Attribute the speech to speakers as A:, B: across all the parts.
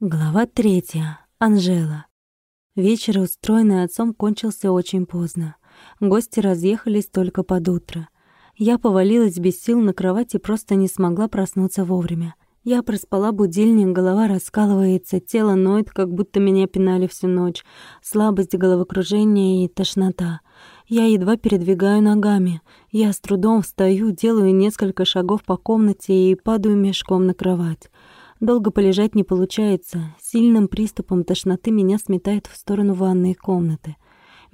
A: Глава третья. Анжела. Вечер, устроенный отцом, кончился очень поздно. Гости разъехались только под утро. Я повалилась без сил на кровать и просто не смогла проснуться вовремя. Я проспала будильник, голова раскалывается, тело ноет, как будто меня пинали всю ночь. Слабость, головокружение и тошнота. Я едва передвигаю ногами. Я с трудом встаю, делаю несколько шагов по комнате и падаю мешком на кровать. Долго полежать не получается. Сильным приступом тошноты меня сметает в сторону ванной комнаты.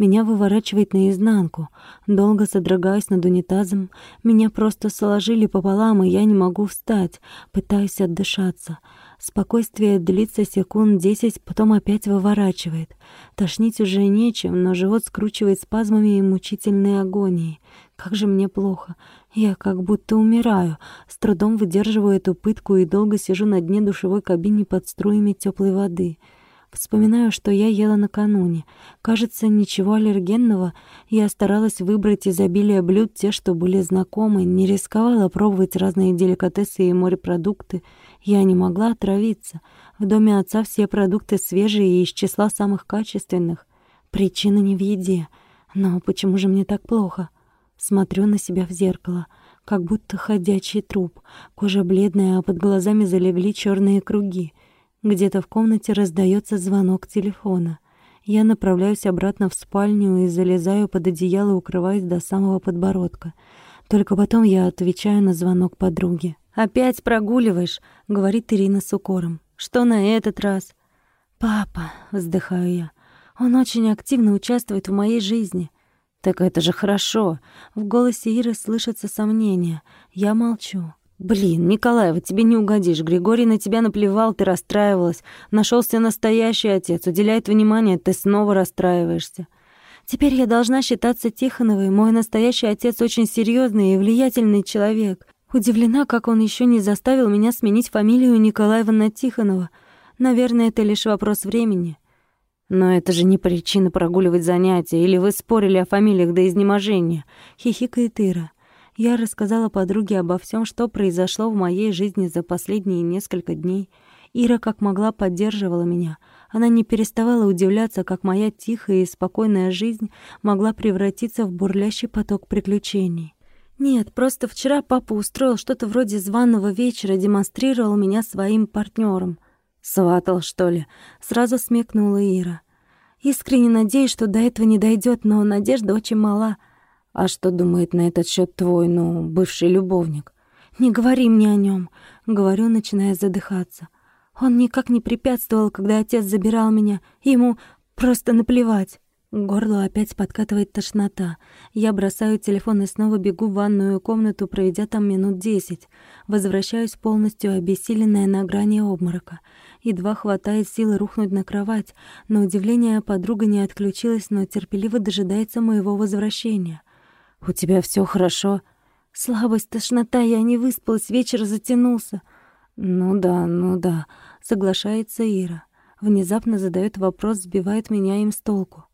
A: Меня выворачивает наизнанку. Долго содрогаюсь над унитазом. Меня просто сложили пополам, и я не могу встать. Пытаюсь отдышаться. Спокойствие длится секунд десять, потом опять выворачивает. Тошнить уже нечем, но живот скручивает спазмами и мучительной агонией. Как же мне плохо. Я как будто умираю. С трудом выдерживаю эту пытку и долго сижу на дне душевой кабины под струями теплой воды. Вспоминаю, что я ела накануне. Кажется, ничего аллергенного. Я старалась выбрать из обилия блюд те, что были знакомы, не рисковала пробовать разные деликатесы и морепродукты. Я не могла отравиться. В доме отца все продукты свежие и из числа самых качественных. Причина не в еде. Но почему же мне так плохо? Смотрю на себя в зеркало, как будто ходячий труп. Кожа бледная, а под глазами залегли черные круги. Где-то в комнате раздается звонок телефона. Я направляюсь обратно в спальню и залезаю под одеяло, укрываясь до самого подбородка. Только потом я отвечаю на звонок подруги. «Опять прогуливаешь?» — говорит Ирина с укором. «Что на этот раз?» «Папа», — вздыхаю я, — «он очень активно участвует в моей жизни». «Так это же хорошо!» В голосе Иры слышатся сомнения. Я молчу. «Блин, Николаева, тебе не угодишь. Григорий на тебя наплевал, ты расстраивалась. Нашелся настоящий отец, уделяет внимание, ты снова расстраиваешься. Теперь я должна считаться Тихоновой. Мой настоящий отец очень серьезный и влиятельный человек. Удивлена, как он еще не заставил меня сменить фамилию Николаева на Тихонова. Наверное, это лишь вопрос времени. Но это же не причина прогуливать занятия, или вы спорили о фамилиях до изнеможения. Хихикает Ира. Я рассказала подруге обо всем, что произошло в моей жизни за последние несколько дней. Ира как могла поддерживала меня. Она не переставала удивляться, как моя тихая и спокойная жизнь могла превратиться в бурлящий поток приключений. Нет, просто вчера папа устроил что-то вроде званого вечера, демонстрировал меня своим партнером. «Сватал, что ли?» — сразу смекнула Ира. «Искренне надеюсь, что до этого не дойдет, но надежда очень мала». А что думает на этот счет твой, ну, бывший любовник? Не говори мне о нем, говорю, начиная задыхаться. Он никак не препятствовал, когда отец забирал меня. Ему просто наплевать. К горлу опять подкатывает тошнота. Я бросаю телефон и снова бегу в ванную комнату, проведя там минут десять. Возвращаюсь полностью обессиленная на грани обморока. Едва хватает силы рухнуть на кровать. На удивление подруга не отключилась, но терпеливо дожидается моего возвращения. «У тебя все хорошо?» «Слабость, тошнота, я не выспалась, вечер затянулся». «Ну да, ну да», — соглашается Ира. Внезапно задает вопрос, сбивает меня им с толку.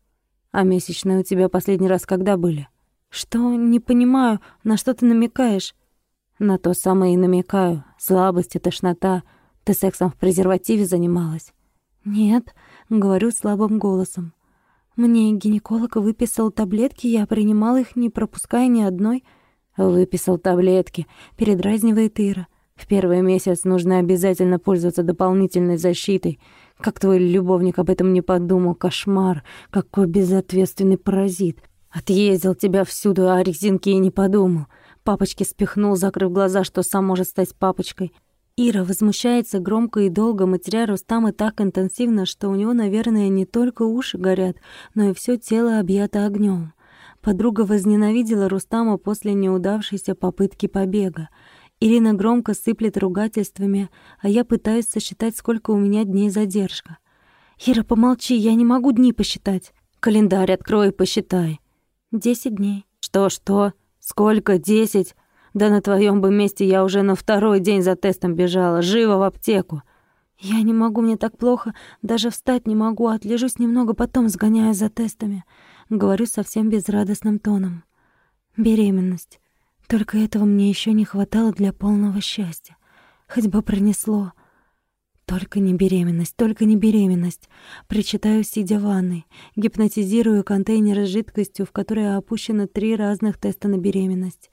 A: «А месячные у тебя последний раз когда были?» «Что? Не понимаю, на что ты намекаешь?» «На то самое и намекаю. Слабость и тошнота. Ты сексом в презервативе занималась?» «Нет», — говорю слабым голосом. Мне гинеколог выписал таблетки, я принимала их, не пропуская ни одной. Выписал таблетки, передразнивает Ира. В первый месяц нужно обязательно пользоваться дополнительной защитой. Как твой любовник об этом не подумал, кошмар. Какой безответственный паразит. Отъездил тебя всюду, а резинки и не подумал. Папочки спихнул, закрыв глаза, что сам может стать папочкой. Ира возмущается громко и долго, матеря Рустама так интенсивно, что у него, наверное, не только уши горят, но и все тело объято огнем. Подруга возненавидела Рустама после неудавшейся попытки побега. Ирина громко сыплет ругательствами, а я пытаюсь сосчитать, сколько у меня дней задержка. «Ира, помолчи, я не могу дни посчитать». «Календарь открой и посчитай». «Десять дней». «Что-что? Сколько? Десять? Да на твоем бы месте я уже на второй день за тестом бежала, живо в аптеку. Я не могу, мне так плохо, даже встать не могу, отлежусь немного, потом сгоняю за тестами. Говорю совсем безрадостным тоном. Беременность. Только этого мне еще не хватало для полного счастья. Хоть бы пронесло. Только не беременность, только не беременность. Причитаю, сидя в ванной. Гипнотизирую контейнер с жидкостью, в которой опущено три разных теста на беременность.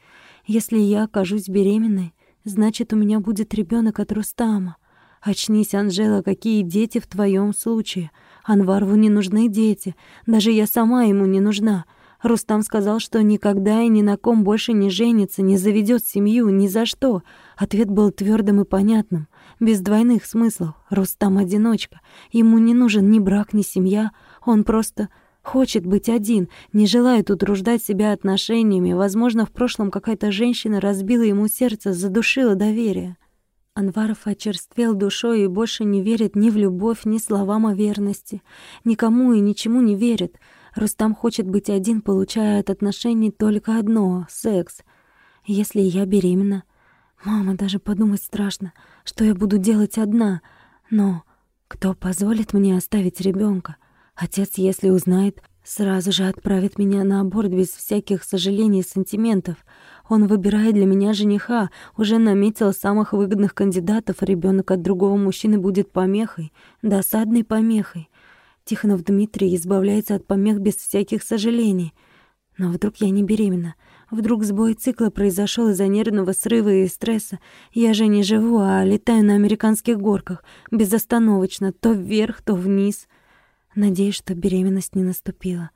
A: Если я окажусь беременной, значит, у меня будет ребенок от Рустама. Очнись, Анжела, какие дети в твоем случае? Анварву не нужны дети. Даже я сама ему не нужна. Рустам сказал, что никогда и ни на ком больше не женится, не заведет семью, ни за что. Ответ был твердым и понятным, без двойных смыслов. Рустам одиночка. Ему не нужен ни брак, ни семья. Он просто хочет быть один, не желает утруждать себя отношениями. Возможно, в прошлом какая-то женщина разбила ему сердце, задушила доверие. Анваров очерствел душой и больше не верит ни в любовь, ни словам о верности. Никому и ничему не верит. Рустам хочет быть один, получая от отношений только одно — секс. Если я беременна... Мама, даже подумать страшно, что я буду делать одна. Но кто позволит мне оставить ребенка? Отец, если узнает, сразу же отправит меня на аборт без всяких сожалений и сантиментов. Он выбирает для меня жениха, уже наметил самых выгодных кандидатов, ребенок от другого мужчины будет помехой, досадной помехой. Тихонов Дмитрий избавляется от помех без всяких сожалений. Но вдруг я не беременна? Вдруг сбой цикла произошел из-за нервного срыва и стресса? Я же не живу, а летаю на американских горках, безостановочно, то вверх, то вниз. Надеюсь, что беременность не наступила.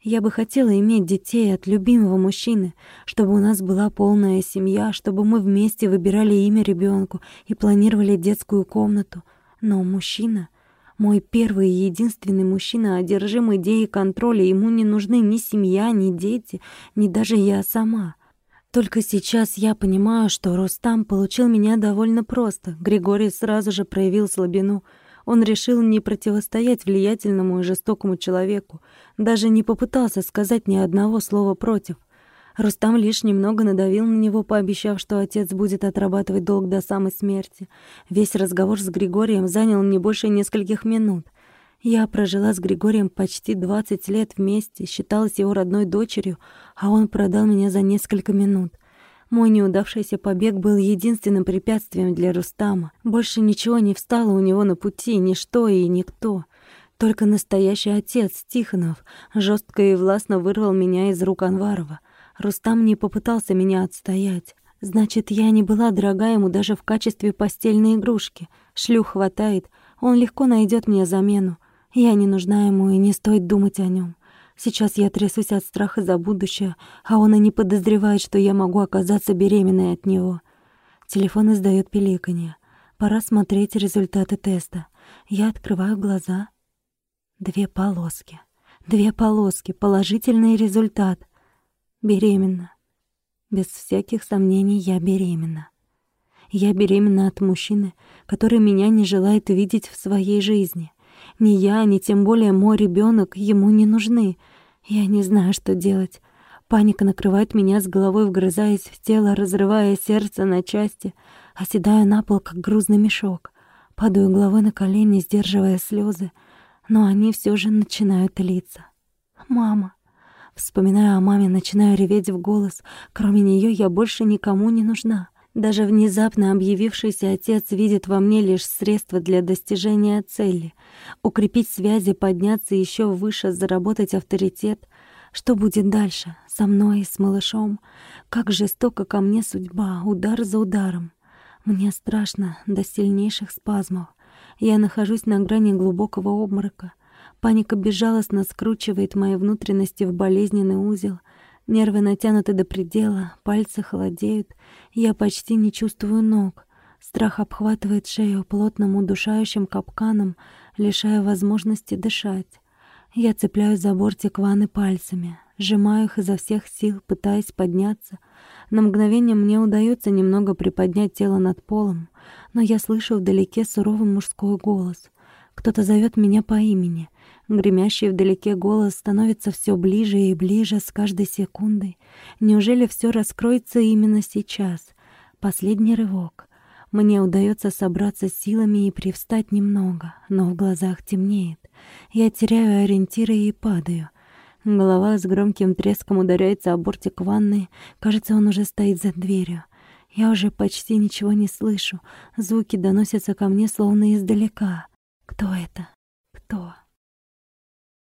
A: Я бы хотела иметь детей от любимого мужчины, чтобы у нас была полная семья, чтобы мы вместе выбирали имя ребенку и планировали детскую комнату. Но мужчина мой первый и единственный мужчина одержим идеей контроля. Ему не нужны ни семья, ни дети, ни даже я сама. Только сейчас я понимаю, что Рустам получил меня довольно просто. Григорий сразу же проявил слабину. Он решил не противостоять влиятельному и жестокому человеку. Даже не попытался сказать ни одного слова против. Рустам лишь немного надавил на него, пообещав, что отец будет отрабатывать долг до самой смерти. Весь разговор с Григорием занял не больше нескольких минут. Я прожила с Григорием почти 20 лет вместе, считалась его родной дочерью, а он продал меня за несколько минут. Мой неудавшийся побег был единственным препятствием для Рустама. Больше ничего не встало у него на пути, ничто и никто. Только настоящий отец, Тихонов, жестко и властно вырвал меня из рук Анварова. Рустам не попытался меня отстоять. Значит, я не была дорога ему даже в качестве постельной игрушки. Шлюх хватает, он легко найдет мне замену. Я не нужна ему, и не стоит думать о нем. Сейчас я трясусь от страха за будущее, а он и не подозревает, что я могу оказаться беременной от него. Телефон издает пиликанье. Пора смотреть результаты теста. Я открываю глаза. Две полоски. Две полоски. Положительный результат — Беременна. Без всяких сомнений я беременна. Я беременна от мужчины, который меня не желает видеть в своей жизни. Ни я, ни тем более мой ребенок ему не нужны. Я не знаю, что делать. Паника накрывает меня с головой, вгрызаясь в тело, разрывая сердце на части, оседая на пол, как грузный мешок. Падаю головой на колени, сдерживая слезы, но они все же начинают литься. «Мама, Вспоминая о маме, начинаю реветь в голос. Кроме нее я больше никому не нужна. Даже внезапно объявившийся отец видит во мне лишь средство для достижения цели. Укрепить связи, подняться еще выше, заработать авторитет. Что будет дальше? Со мной, с малышом? Как жестоко ко мне судьба, удар за ударом. Мне страшно до сильнейших спазмов. Я нахожусь на грани глубокого обморока — Паника безжалостно скручивает мои внутренности в болезненный узел. Нервы натянуты до предела, пальцы холодеют. Я почти не чувствую ног. Страх обхватывает шею плотным удушающим капканом, лишая возможности дышать. Я цепляюсь за бортик ванны пальцами, сжимаю их изо всех сил, пытаясь подняться. На мгновение мне удается немного приподнять тело над полом, но я слышу вдалеке суровый мужской голос. Кто-то зовет меня по имени. Гремящий вдалеке голос становится все ближе и ближе с каждой секундой. Неужели все раскроется именно сейчас? Последний рывок. Мне удается собраться силами и привстать немного, но в глазах темнеет. Я теряю ориентиры и падаю. Голова с громким треском ударяется о бортик ванны. Кажется, он уже стоит за дверью. Я уже почти ничего не слышу. Звуки доносятся ко мне словно издалека. Кто это? Кто?